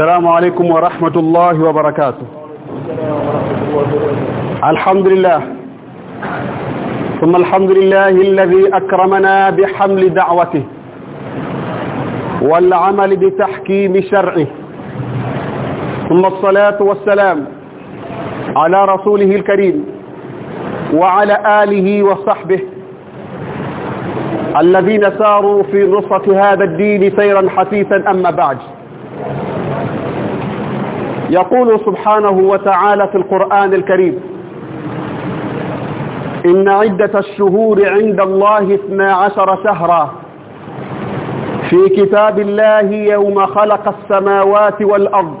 السلام عليكم ورحمة الله وبركاته. الحمد لله. ثم الحمد لله الذي أكرمنا بحمل دعوته والعمل بتحكيم شرعه. ثم الصلاة والسلام على رسوله الكريم وعلى آله وصحبه الذين ساروا في نصرة هذا الدين سيرا حثيثا أما بعد. يقول سبحانه وتعالى في القرآن الكريم إن عدة الشهور عند الله اثنا عشر شهرا. في كتاب الله يوم خلق السماوات والأرض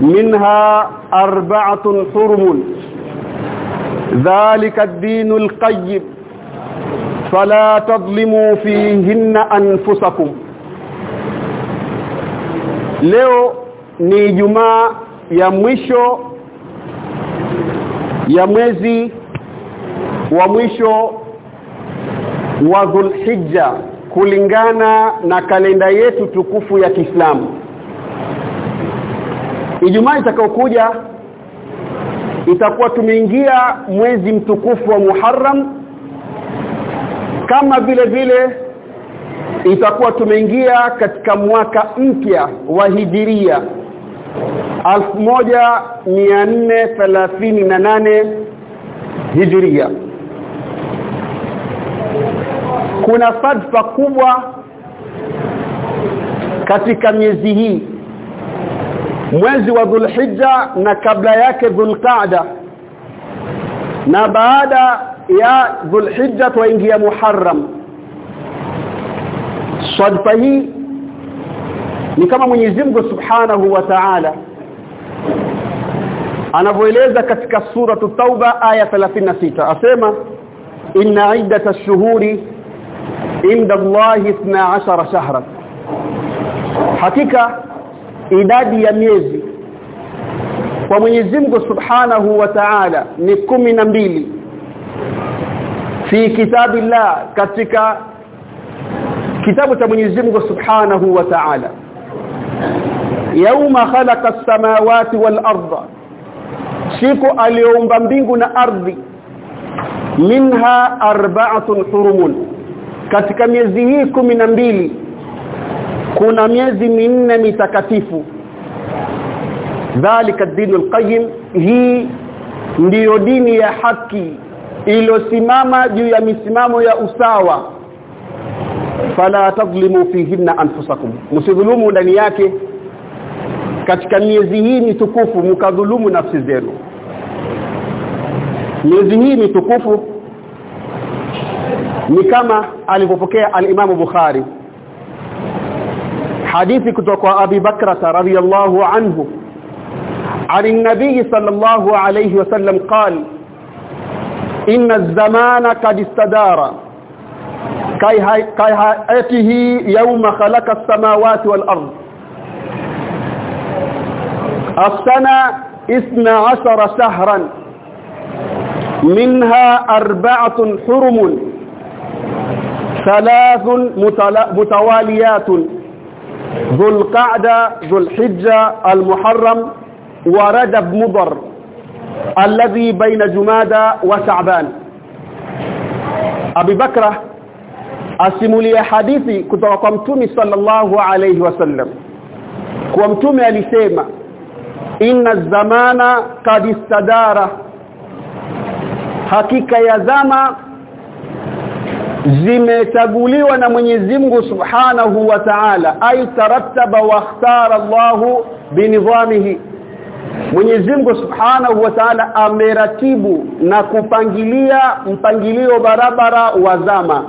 منها أربعة حرم. ذلك الدين القيم. فلا تظلموا فيهن أنفسكم. leo ni Ijumaa ya mwisho ya mwezi wa mwisho wa Dhulhijja kulingana na kalenda yetu tukufu ya Kiislamu. Ijumaa itakayokuja itakuwa tumeingia mwezi mtukufu wa Muharram. Kama vile vile itakuwa tumeingia katika mwaka mpya wa Hijiria 1438 Hijiria. Kuna sadfa kubwa katika miezi hii mwezi wa Dhulhijja na kabla yake Dhulqaada. Na baada ya Dhulhijja tuingia Muharram. Sadfa hii ni kama Mwenyezi Mungu Subhanahu wa Ta'ala anavyoeleza katika sura Tauba aya 36 asema inna iddat ash-shuhuri inda Allah 12 shahra hakika idadi ya miezi kwa Mwenyezi Mungu Subhanahu wa Ta'ala ni kumi na mbili fi kitabillah katika kitabu cha Mwenyezi Mungu Subhanahu wa Ta'ala. Yauma khalaqa as-samawati wal arda siku aliyoumba mbingu na ardhi. Minha arba'atun hurumun. Katika miezi hii kumi na mbili kuna miezi minne mitakatifu. Dhalika dinul qayyim hii ndiyo dini ya haki iliyosimama juu ya misimamo ya usawa. Fala tadhlimu fihinna anfusakum. Msidhulumu ndani yake katika miezi hii mitukufu mkadhulumu nafsi zenu miezi hii mitukufu ni kama alivyopokea al-Imam Bukhari hadithi kutoka kwa Abi Bakra radhiyallahu anhu عن النبي صلى الله عليه وسلم قال إن الزمان قد استدار كهيئته يوم خلق السماوات والأرض السنة اثنى عشر شهرا. منها أربعة حرم ثلاث متواليات. ذو القعدة ذو الحجة المحرم ورجب مضر الذي بين جمادى وشعبان. أبي بكر asimulia hadithi kutoka kwa mtume sallallahu alayhi wasallam kwa mtume alisema inna zamana kad istadara. Hakika ya zama zimechaguliwa na Mwenyezi Mungu Subhanahu wa Ta'ala. Ay tarattaba wa ikhtara Allahu binidhamihi Mwenyezi Mungu Subhanahu wa Ta'ala ameratibu na kupangilia mpangilio barabara wa zama.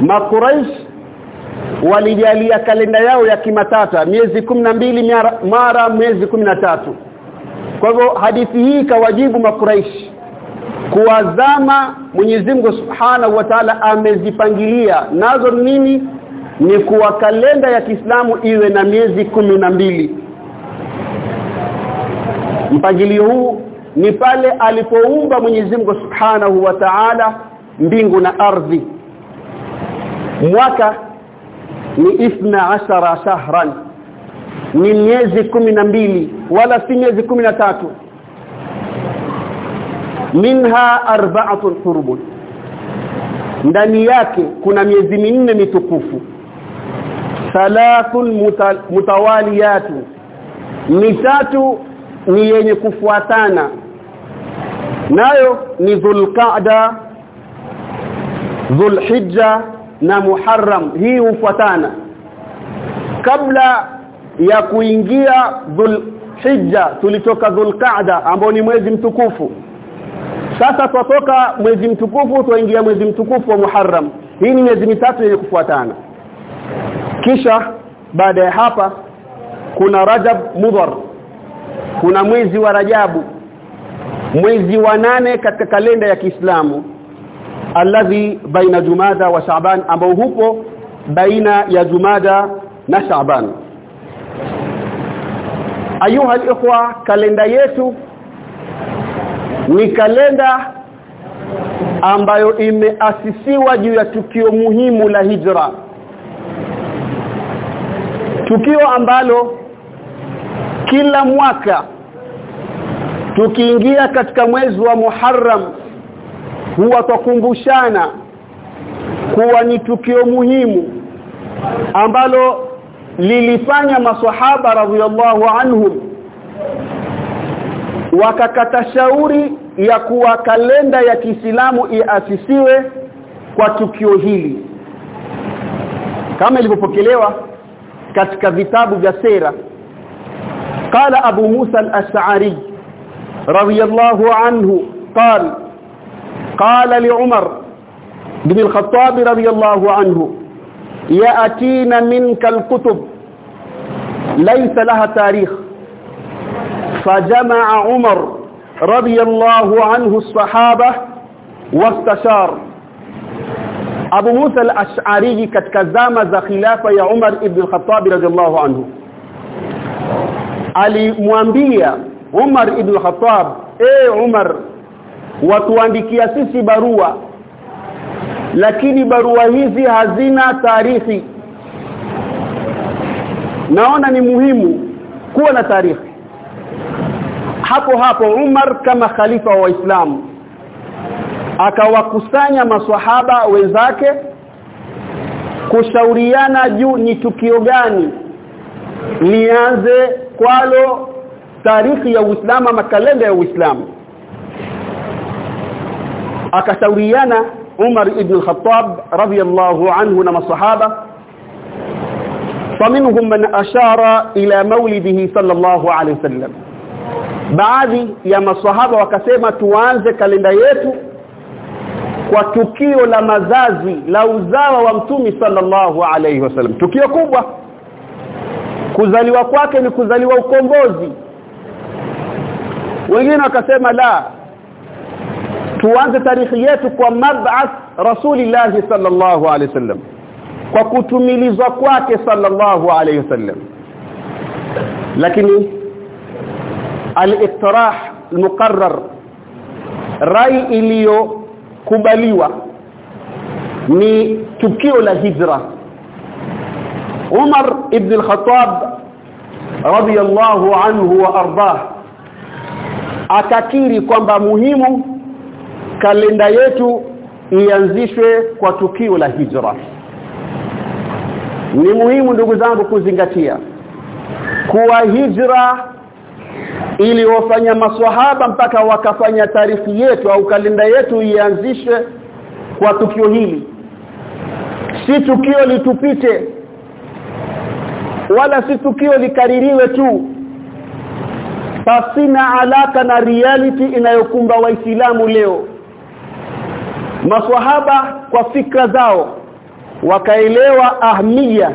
Makuraish walijalia kalenda yao ya kimatata miezi mbili mara mwezi tatu. Kwa hivyo hadithi hii kawajibu makuraishi kuwazama Mwenyezi Mungu Subhanahu wa Ta'ala amezipangilia. Nazo nini? Ni kuwa kalenda ya Kiislamu iwe na miezi mbili. Mpangilio huu ni pale alipoumba Mwenyezi Mungu Subhanahu wa Ta'ala mbingu na ardhi. Mwaka ni ithna ashara shahran. Ni miezi mbili wala si miezi tatu. Minha arba'atun hurbun ndani yake kuna miezi minne mitukufu. Thalathun muta, mutawaliyatu mitatu ni yenye kufuatana. Nayo ni dhulqa'da dhulhijja na muharram hii hufuatana. Kabla ya kuingia dhulhijja tulitoka dhulqa'da ambao ni mwezi mtukufu. Sasa twatoka mwezi mtukufu tuingia mwezi mtukufu wa muharram. Hii ni miezi mitatu yenye kufuatana. Kisha baada ya hapa kuna rajab mudhar. Kuna mwezi wa rajabu. Mwezi wa nane katika kalenda ya Kiislamu alladhi baina jumada wa shaaban ambao hupo baina ya jumada na shaaban ayuha ikhwa kalenda yetu ni kalenda ambayo imeasisiwa juu ya tukio muhimu la hijra. Tukio ambalo kila mwaka tukiingia katika mwezi wa Muharram huwa tukumbushana kuwa ni tukio muhimu ambalo lilifanya maswahaba radhiallahu anhum wakakata shauri ya kuwa kalenda ya Kiislamu iasisiwe kwa tukio hili kama ilivyopokelewa katika vitabu vya sera قال ابو موسى الاشعري رضي الله عنه قال قال لعمر بن الخطاب رضي الله عنه يأتين منك الكتب ليس لها تاريخ. فجمع عمر رضي الله عنه الصحابة واستشار. أبو موسى الأشعري ketika زخلافة يا عمر بن الخطاب رضي الله عنه. علي anhu عمر بن الخطاب اي عمر watuandikia sisi barua. Lakini barua hizi hazina taarihi naona ni muhimu kuwa na taarihi hapo hapo Umar kama khalifa wa Waislamu akawakusanya maswahaba wenzake kushauriana juu ni tukio gani. Lianze kwalo tarikhi ya Uislamu ama kalenda ya Uislamu akashauriana Umar ibn al-Khattab radiyallahu anhu na maswahaba فمنهم من أشار إلى مولده صلى الله عليه وسلم baadhi ya maswahaba wakasema tuanze kalenda yetu kwa tukio la mazazi la uzawa wa mtumi sallallahu alayhi wasallam tukio kubwa kuzaliwa kwake ni kuzaliwa ukombozi wengine wakasema la tuanze tarikhi yetu kwa mab'ath rasulillah sallallahu alayhi wasallam kwa kutumilizwa kwake sallallahu alayhi wasallam lakini al-iqtirah al-muqarrar rai iliyokubaliwa ni tukio la hijra Umar ibn al-Khattab radiyallahu anhu wa ardah akakiri kwamba muhimu kalenda yetu ianzishwe kwa tukio la hijra. Ni muhimu ndugu zangu kuzingatia kuwa hijra iliyofanya maswahaba mpaka wakafanya tarifu yetu au kalenda yetu ianzishwe kwa tukio hili. Si tukio litupite wala si tukio likaririwe tu. Pasina alaka na reality inayokumba waislamu leo maswahaba kwa fikra zao wakaelewa ahmia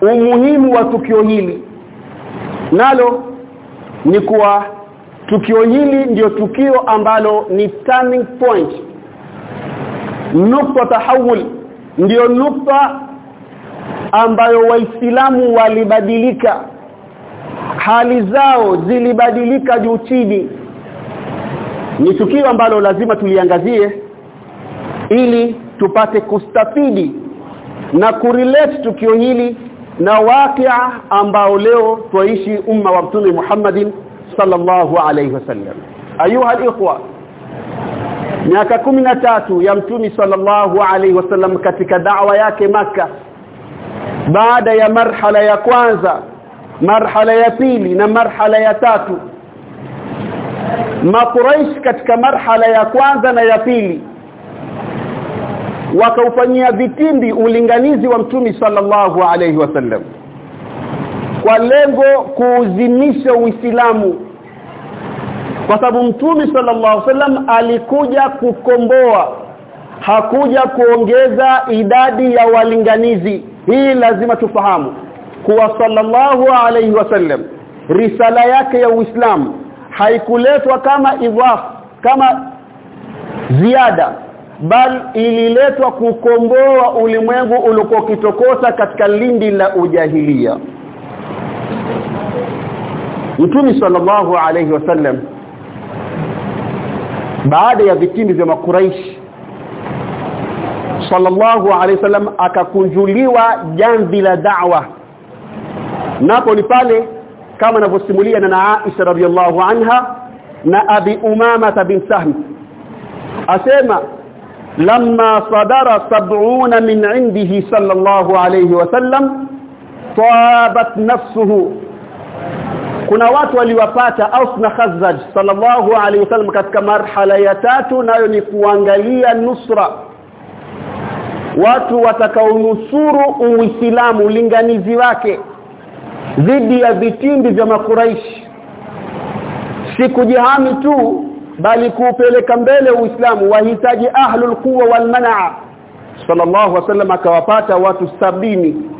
umuhimu wa tukio hili. Nalo ni kuwa tukio hili ndiyo tukio ambalo ni turning point. Nukta tahawul ndiyo nukta ambayo waislamu walibadilika. Hali zao zilibadilika juu chini. Ni tukio ambalo lazima tuliangazie ili tupate kustafidi na kurelate tukio hili na wakia ambao leo tuishi umma wa mtume Muhammadin sallallahu alayhi wasallam ayuha alikhwa miaka tatu ya mtume sallallahu alayhi wasallam katika da'wa yake maka baada ya marhala ya kwanza marhala ya pili na marhala ya tatu Makuraish katika marhala ya kwanza na ya pili wakaufanyia vitimbi ulinganizi wa mtumi sallallahu alayhi wasallam kwa lengo kuuzimisha Uislamu. Kwa sababu mtumi sallallahu alayhi wasallam alikuja kukomboa. Hakuja kuongeza idadi ya walinganizi. Hii lazima tufahamu. Kuwa sallallahu alayhi wasallam risala yake ya Uislamu haikuletwa kama idhaf kama ziada bal ililetwa kukomboa ulimwengu uliokuwa kitokosa katika lindi la ujahilia. Mtume sallallahu alayhi wasallam baada ya vitimbi vya makuraishi sallallahu alayhi wasallam akakunjuliwa jamvi la da'wa. Napo ni pale kama anavyosimulia na Aisha radhiallahu anha na Abi Umama bin Sahm asema lamma sadara sab'una min indihi الله عليه وسلم tabat nafsuhu. Kuna watu waliwapata Aus na Khazraj sallallahu alaihi wasallam katika marhala ya tatu nayo ni kuangalia nusra. Watu watakaonusuru uislamu ulinganizi wake dhidi ya vitimbi vya makuraishi si kujihami tu bali kuupeleka mbele uislamu wahitaji ahlul quwa wal manaa. Sallallahu alaihi wasallam akawapata watu sabini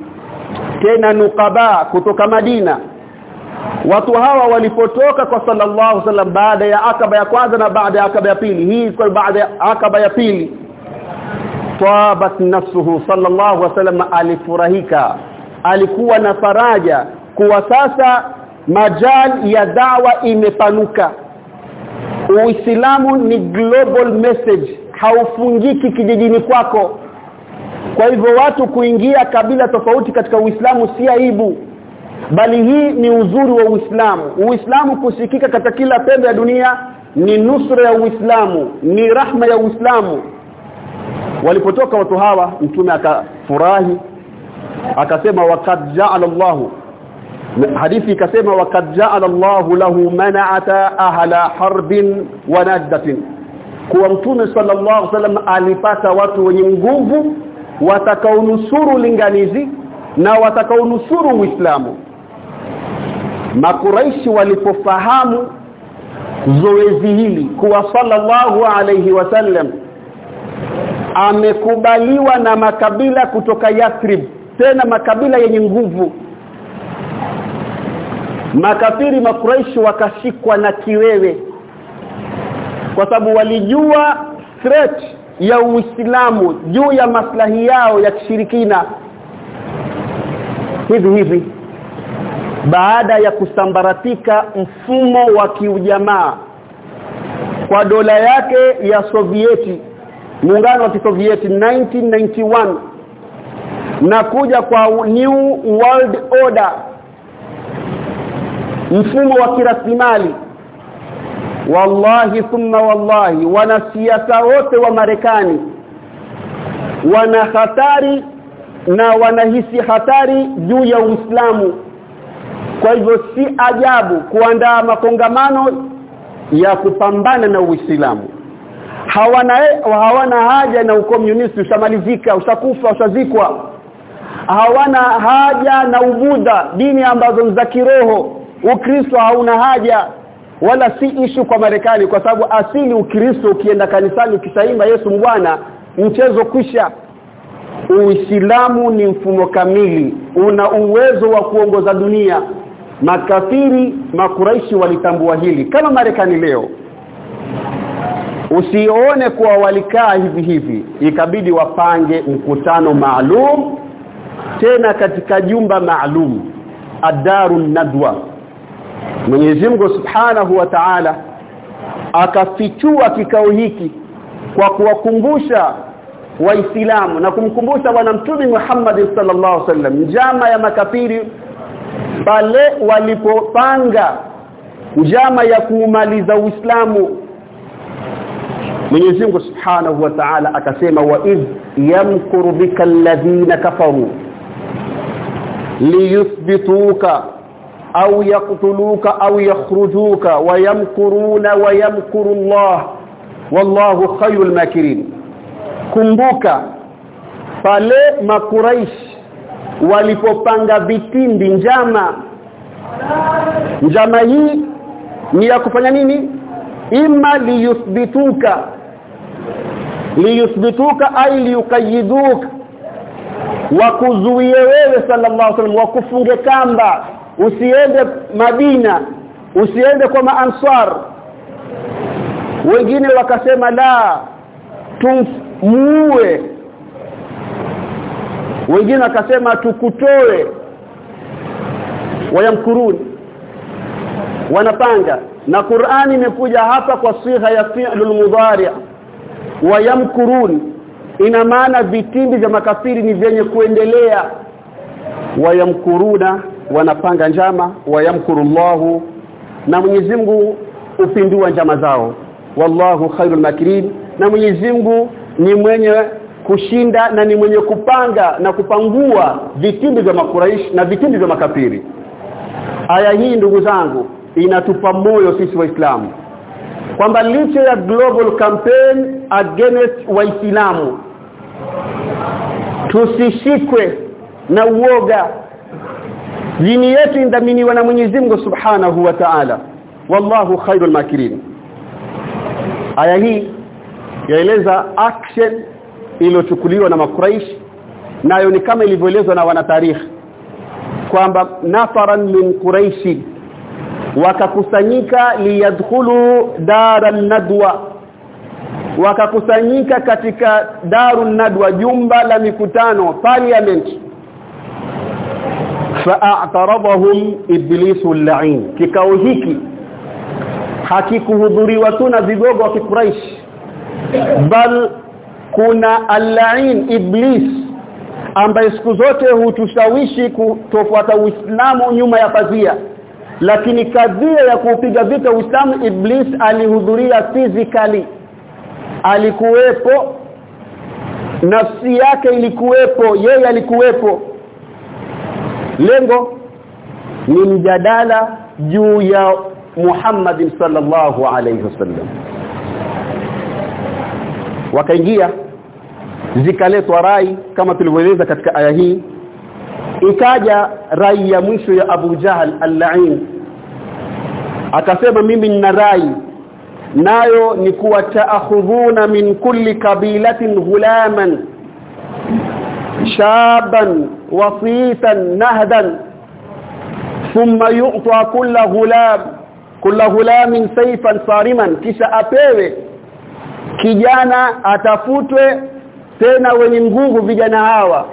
tena nukaba kutoka Madina. Watu hawa walipotoka kwa sallallahu wasallam baada ya akaba ya kwanza na baada ya akaba ya pili hii kwa baada ya akaba ya pili. Tabat nafsuhu sallallahu wasallam alifurahika. Alikuwa na faraja kuwa sasa majal ya dawa imepanuka Uislamu ni global message. Haufungiki kijijini kwako. Kwa hivyo watu kuingia kabila tofauti katika Uislamu si aibu. Bali hii ni uzuri wa Uislamu. Uislamu kusikika katika kila pembe ya dunia ni nusra ya Uislamu ni rahma ya Uislamu. Walipotoka watu hawa mtume akafurahi akasema waqad ja'ala Allahu hadithi ikasema waqad ja'ala Allahu lahu mana'ata ahla harbin wa naddatin. Kuwa mtume sallallahu alaihi wasallam alipata watu wenye nguvu watakaonusuru linganizi na watakaonusuru Uislamu Makuraishi walipofahamu zoezi hili kuwa sallallahu alayhi wasallam amekubaliwa na makabila kutoka Yathrib tena makabila yenye nguvu makafiri makuraishi wakashikwa na kiwewe. Kwa sababu walijua threat ya Uislamu juu ya maslahi yao ya kishirikina. Hivi hivi. Baada ya kusambaratika mfumo wa kiujamaa kwa dola yake ya Sovieti muungano wa Kisovieti 1991 na kuja kwa new world order mfumo wa kiraslimali. Wallahi thumma wallahi wanasiasa wote wa Marekani wana hatari na wanahisi hatari juu ya Uislamu. Kwa hivyo si ajabu kuandaa makongamano ya kupambana na Uislamu. Hawana hawana haja na ukomunisti ushamalizika ushakufa ushazikwa. Hawana haja na ubudha dini ambazo za kiroho ukristo hauna haja wala si ishu kwa Marekani kwa sababu asili ukristo ukienda kanisani ukisaimba Yesu mbwana mchezo kwisha. Uislamu ni mfumo kamili una uwezo wa kuongoza dunia. Makafiri makuraishi walitambua hili kama Marekani leo. Usione kuwa walikaa hivi hivi ikabidi wapange mkutano maalum tena katika jumba maalum adaru nadwa Mwenyezi Mungu Subhanahu wa Ta'ala akafichua kikao hiki kwa kuwakumbusha waislamu na kumkumbusha bwana mtume Muhammad sallallahu alaihi wasallam njama ya makafiri pale walipopanga njama ya kuumaliza Uislamu. Mwenyezi Mungu Subhanahu wa Ta'ala akasema wa idh yamkuru bika alladhina kafaru liyuthbituka au yaqtuluka au yakhrujuka wayamkuruna wayamkuru wa yamkuru Allah wallahu khayrul makirin kumbuka pale makuraish walipopanga vitimbi njama. Njama hii ni ya kufanya nini? Imma liyuthbituka. Liyuthbituka ay liyukayiduka wakuzuie wewe sallallahu alaihi wasallam wakufunge kamba usiende Madina usiende kwa maansar wengine wakasema la tumuue wengine wakasema tukutoe. Wayamkuruni. Wanapanga. Na Qur'ani imekuja hapa kwa sigha ya fi'lul mudhari' wayamkurun ina maana vitimbi vya makafiri ni vyenye kuendelea. Wayamkuruna wanapanga njama wayamkurullahu na Mwenyezi Mungu upindua njama zao. Wallahu khairul makirin na Mwenyezi Mungu ni mwenye kushinda na ni mwenye kupanga na kupangua vitimbi vya makuraishi na vitimbi vya makafiri. Aya hii ndugu zangu inatupa moyo sisi waislamu kwamba licha ya global campaign against waislamu tusishikwe na uoga dini yetu indaminiwa na Mwenyezi Mungu Subhanahu wa Ta'ala. Wallahu khairul makirin. Aya hii yaeleza action iliyochukuliwa na makuraishi nayo ni kama ilivyoelezwa na wanatarikhi kwamba nafaran min quraishi wakakusanyika liyadkhulu daran nadwa wakakusanyika katika darun nadwa jumba la mikutano parliament fa'ataradahum iblisu al-la'in. Kikao hiki hakikuhudhuriwa tu na vigogo wa kikuraish bal kuna al-la'in iblis ambaye siku zote hutushawishi kutofuata Uislamu nyuma ya pazia. Lakini kadhia ya kuupiga vita Uislamu Iblis alihudhuria physically. Alikuwepo nafsi yake ilikuwepo yeye alikuwepo lengo ni mjadala juu ya Muhammad sallallahu alayhi wasallam. Wakaingia zikaletwa rai kama tulivyoeleza katika aya hii. Ikaja rai ya mwisho ya Abu Jahal al-La'in. Akasema mimi nina rai nayo ni kuwa taakhudhuna min kulli kabilatin ghulaman shaban wasitan نهدا. thumma yu'ta كل غلام كل ghulamin سيفا sariman kisha apewe kijana atafutwe tena wenye nguvu vijana hawa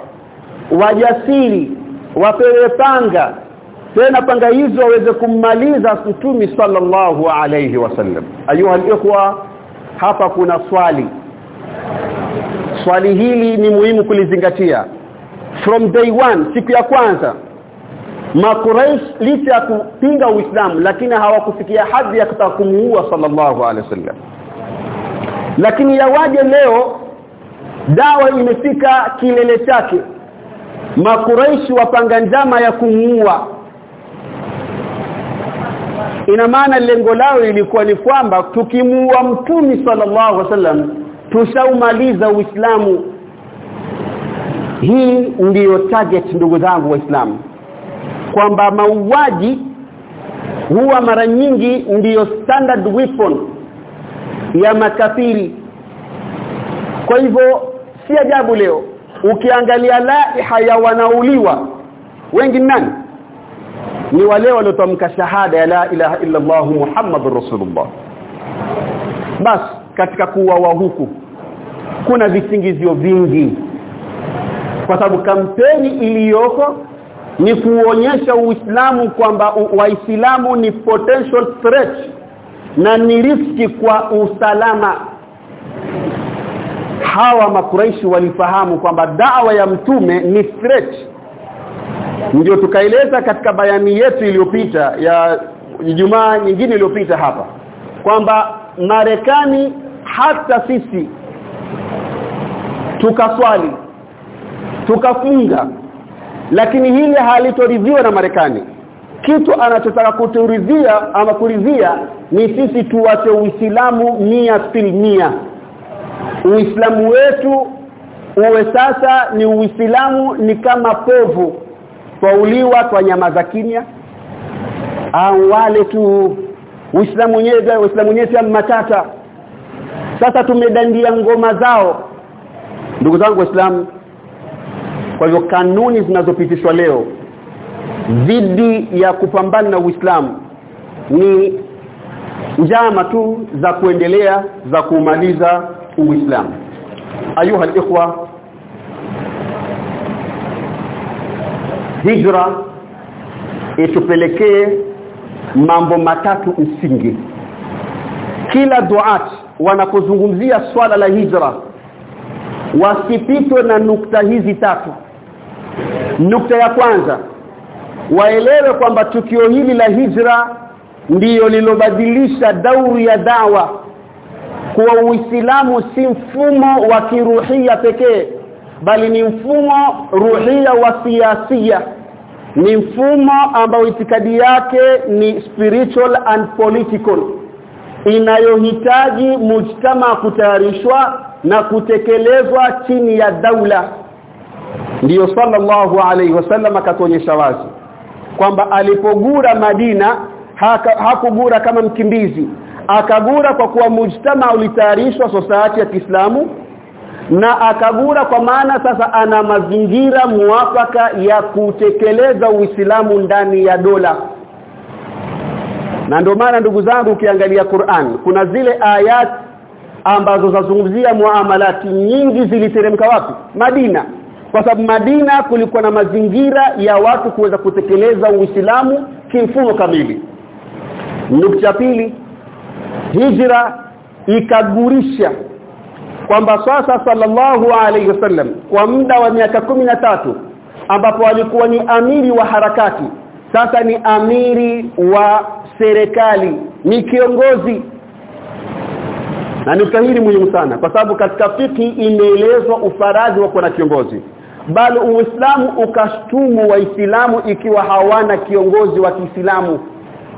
wajasiri wapewe panga tena panga hizo waweze kummaliza mtumi sallallahu alayhi wasallam ayuha ikhwa hapa kuna swali swali hili ni muhimu kulizingatia. From day one siku ya kwanza makuraish licha ya kupinga uislamu lakini hawakufikia hadhi ya kutaka kumuua sallallahu alaihi wasallam. Lakini yawaje leo dawa imefika kilele chake. Makuraishi wapanga njama ya kumuua. Ina maana lengo lao ilikuwa ni kwamba tukimuua mtumi sallallahu alaihi wasallam tushaumaliza uislamu. Hii ndiyo target ndugu zangu waislamu kwamba mauaji huwa mara nyingi ndiyo standard weapon ya makafiri. Kwa hivyo si ajabu leo ukiangalia laiha ya wanauliwa wengi nani? Ni wale waliotamka shahada ya la ilaha illa Allah Muhammadur Rasulullah. Bas katika kuwa wa huku kuna visingizio vingi. Kwa sababu kampeni iliyoko ni kuonyesha Uislamu kwamba Waislamu ni potential threat na ni riski kwa usalama. Hawa makuraishi walifahamu kwamba dawa ya mtume ni threat. Ndio tukaeleza katika bayani yetu iliyopita ya Ijumaa nyingine iliyopita hapa kwamba Marekani hata sisi tukaswali tukafunga. Lakini hili halitoridhiwa na Marekani. Kitu anachotaka kuturidhia ama kuridhia ni sisi tuwache Uislamu mia mia. Uislamu wetu uwe sasa ni Uislamu ni kama povu. Twauliwa kwa nyama za kimya. Au wale tu. Uislamu wenyewe Uislamu wenyewe matata sasa tumedandia ngoma zao. Ndugu zangu waislamu kwa hivyo kanuni zinazopitishwa leo dhidi ya kupambana na Uislamu ni njama tu za kuendelea za kumaliza Uislamu. Ayuha ikhwa hijra itupelekee mambo matatu msingi. Kila duat wanapozungumzia swala la hijra wasipitwe na nukta hizi tatu. Nukta ya kwanza waelewe kwamba tukio hili la hijra ndiyo lilobadilisha dauri ya dawa kuwa Uislamu si mfumo wa kiruhia pekee bali ni mfumo ruhia wa siasia. Ni mfumo ambao itikadi yake ni spiritual and political inayohitaji mujtama kutayarishwa na kutekelezwa chini ya daula. Ndiyo sallallahu alaihi wasallam akatuonyesha wazi kwamba alipogura Madina hakugura kama mkimbizi. Akagura kwa kuwa mujtama ulitayarishwa society ya Kiislamu na akagura kwa maana sasa ana mazingira muafaka ya kutekeleza Uislamu ndani ya dola na ndio maana ndugu zangu ukiangalia Qur'an kuna zile ayat ambazo zazungumzia muamalati nyingi ziliteremka wapi? Madina. Kwa sababu Madina kulikuwa na mazingira ya watu kuweza kutekeleza Uislamu kimfumo kamili. Nukta pili hijra ikagurisha kwamba sasa sallallahu alayhi wasallam kwa muda wa miaka tatu ambapo alikuwa ni amiri wa harakati sasa ni amiri wa serikali ni kiongozi. Na nukta hili muhimu sana kwa sababu katika fiki imeelezwa ufaradhi wa kuwa na kiongozi. Bali uislamu ukashtumu waislamu ikiwa hawana kiongozi wa Kiislamu.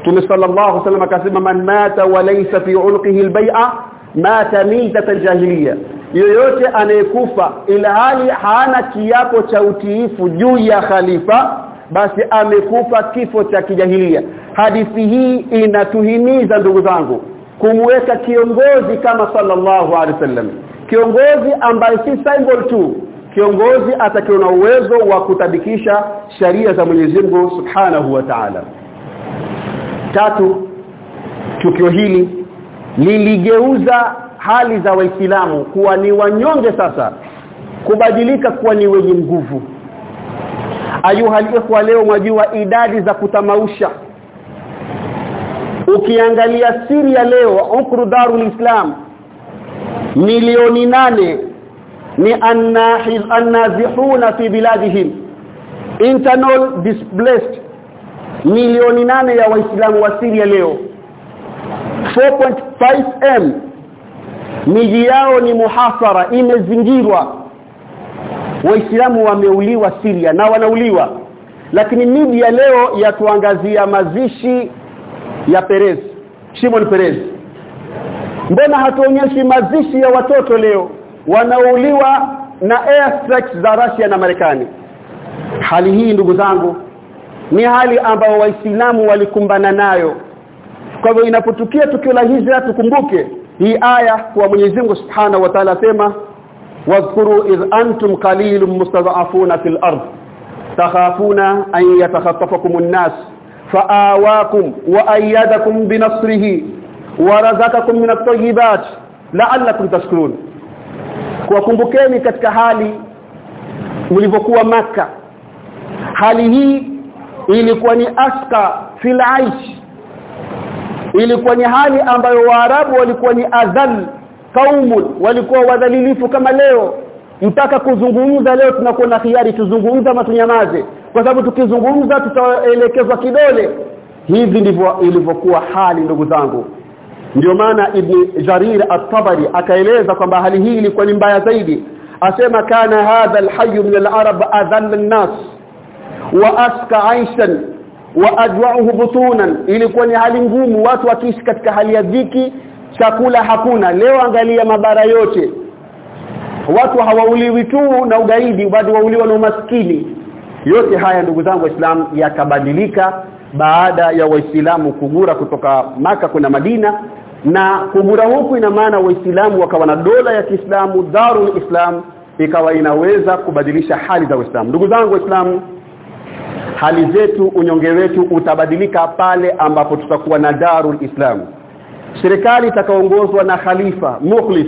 Tume sallallahu alaihi wasallam akasema man mata wa laysa fi ulqihi albay'a mata mitatan jahiliya. Yoyote anayekufa ila hali hana kiapo cha utiifu juu ya khalifa basi amekufa kifo cha kijahilia. Hadithi hii inatuhimiza ndugu zangu kumweka kiongozi kama sallallahu alaihi wasallam. Kiongozi ambaye si symbol tu kiongozi atakiwa na uwezo wa kutabikisha sharia za Mwenyezi Mungu Subhanahu wa Ta'ala. Tatu tukio hili liligeuza hali za waislamu kuwa ni wanyonge sasa kubadilika kuwa ni wenye nguvu ayuha ikhwa leo mwajua idadi za kutamausha. Ukiangalia Syria leo ukru darul islam milioni nane ni annazihuna fi biladihim. Internal displaced milioni nane ya waislamu wa Syria leo. 4.5 m miji yao ni muhasara imezingirwa waislamu wameuliwa Syria na wanauliwa. Lakini media leo yatuangazia mazishi ya Perez Shimon Perez. Mbona hatuonyeshi mazishi ya watoto leo? Wanauliwa na airstrikes za Russia na Marekani. Hali hii ndugu zangu ni hali ambayo waislamu walikumbana nayo. Kwa hivyo inapotukia tukio la hijra tukumbuke hii aya kwa Mwenyezi Mungu Subhanahu wa Ta'ala sema wadhkuru idh antum qalilun mustad'afuna fil ard takhafuna an yatakhatafakum an-nas fa'awakum wa ayyadakum binasrihi wa razaqakum min at-tayyibat la'allakum tashkurun kuwakumbukeni katika hali mlivyokuwa maka hali hii ilikuwa ni aska fil aish ilikuwa ni hali ambayo waarabu walikuwa ni adhal kaumun walikuwa wadhalilifu kama leo. Mpaka kuzungumza leo tunakuwa na hiari tuzungumza ama tunyamaze? Kwa sababu tukizungumza tutaelekezwa kidole. Hivi ndivyo ilivyokuwa hali ndugu zangu. Ndio maana ibn Jarir at-Tabari akaeleza kwamba hali hii ilikuwa ni mbaya zaidi. Asema kana hadha al-hayy min al-arab adhall an-nas wa aska aishan wa adwa'uhu butunan. Ilikuwa ni hali ngumu watu wakiishi katika hali ya dhiki chakula hakuna. Leo angalia mabara yote. Watu hawauliwi tu na ugaidi bali wauliwa na umaskini. Yote haya ndugu zangu waislamu yakabadilika baada ya waislamu kugura kutoka maka kuna Madina. Na kugura huku ina maana waislamu wakawa na dola ya Kiislamu Darul Islam ikawa inaweza kubadilisha hali za waislamu. Ndugu zangu waislamu hali zetu unyonge wetu utabadilika pale ambapo tutakuwa na Darul Islam serikali itakaoongozwa na khalifa mukhlis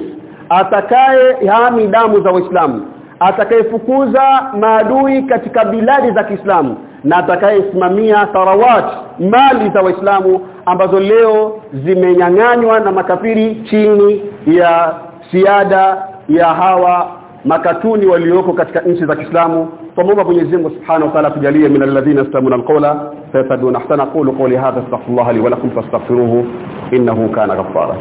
atakaye hami damu za Waislamu atakayefukuza maadui katika biladi za Kiislamu na atakayesimamia tarawat mali za Waislamu ambazo leo zimenyang'anywa na makafiri chini ya siada ya hawa makatuni walioko katika nchi za Kiislamu pamoja Mwenyezi Mungu Subhanahu wa Ta'ala tujalie min alladhina istamuna alqawla fayataduna ahsana qulu qawli hadha astaghfirullah li wa lakum fastaghfiruhu innahu kana ghaffara